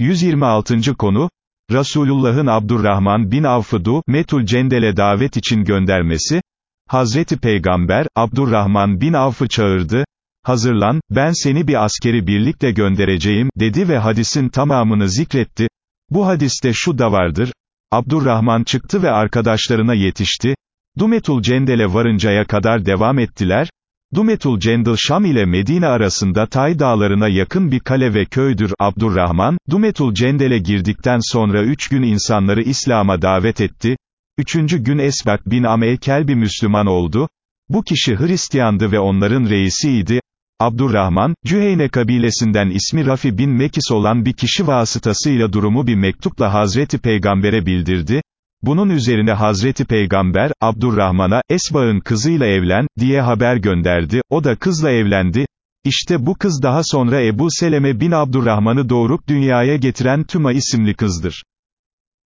126. konu, Resulullah'ın Abdurrahman bin Avf'ı Metul Cendel'e davet için göndermesi, Hazreti Peygamber, Abdurrahman bin Avf'ı çağırdı, hazırlan, ben seni bir askeri birlikle göndereceğim, dedi ve hadisin tamamını zikretti, bu hadiste şu da vardır, Abdurrahman çıktı ve arkadaşlarına yetişti, Dumetul Cendel'e varıncaya kadar devam ettiler, Dumetul Cendel Şam ile Medine arasında Tay dağlarına yakın bir kale ve köydür. Abdurrahman, Dumetul Cendel'e girdikten sonra üç gün insanları İslam'a davet etti, üçüncü gün Esbak bin Amel Kelbi Müslüman oldu, bu kişi Hristiyandı ve onların reisiydi, Abdurrahman, Cüheyne kabilesinden ismi Rafi bin Mekis olan bir kişi vasıtasıyla durumu bir mektupla Hazreti Peygamber'e bildirdi, bunun üzerine Hazreti Peygamber, Abdurrahman'a, Esba'ın kızıyla evlen, diye haber gönderdi, o da kızla evlendi, İşte bu kız daha sonra Ebu Seleme bin Abdurrahman'ı doğurup dünyaya getiren Tüma isimli kızdır.